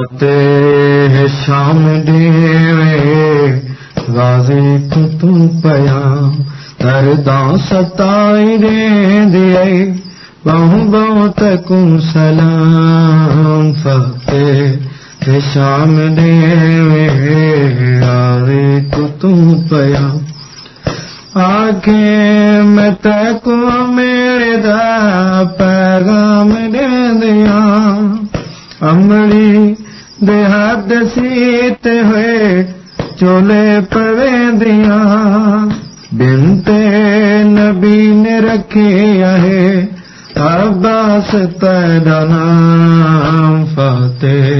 فتح شام ڏيوي گازي تون پيا دردان ستائي ڏي بهو بهو تڪون سلام فتح تون پيا آکي مين تڪون ميري دا ਅਮਲੀ ਦੇ ਹੱਦ ਸੀਤ ਹੋਏ ਚੋਲੇ ਪਵੇ ਬਿਨ ਤੇ ਨਬੀ ਨੇ ਰੱਖਿਆ ਆਏ ਅਬਾਸ ਤੇਰਾ ਨਾਮ ਫਤਿਹ।